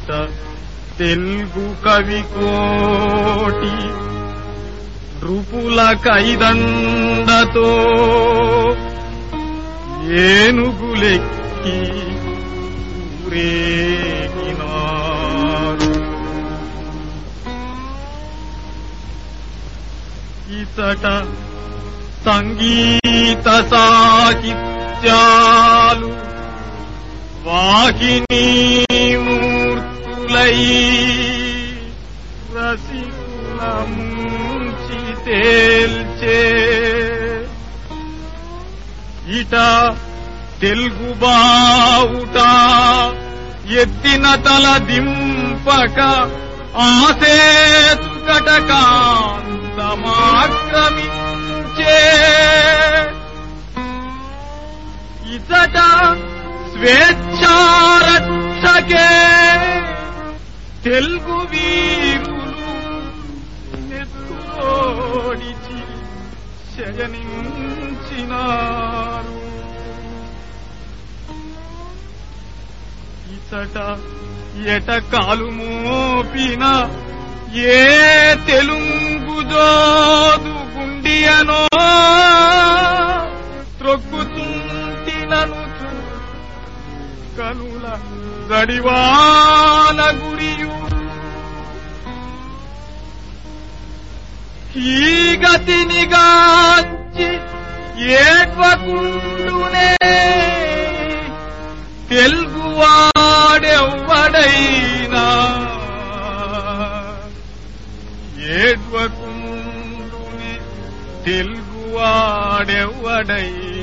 ఇట తెలుగు కవి కోటి నృపుల కైదండతో ఏనుగులెక్కి ఊరేగినారు. ఇతట సంగీత సాహిత్యాలు వాహిని మూర్తులై రసికుల తేల్చే ఇట తెలుగు బావుట ఎత్తిన తల దింపక ఆసేత్కటకాంతమాక్రమించే ఇతట స్వేచ్ఛారక్షకే తెలుగు వీరులు నెత్తురోడిచి శయనించినారు. ఇచట ఎట కాలు మోపిన ఏ తెలుగు జోదు గుండియనో త్రొక్కుతుంటినను కనుల గడివాల గురియు ఈ గతిని గాంచి ఏడ్వకుండునే. తెలుగువాడెవ్వడైనా. ఏడ్వకుండునే తెలుగువాడెవ్వడైనా.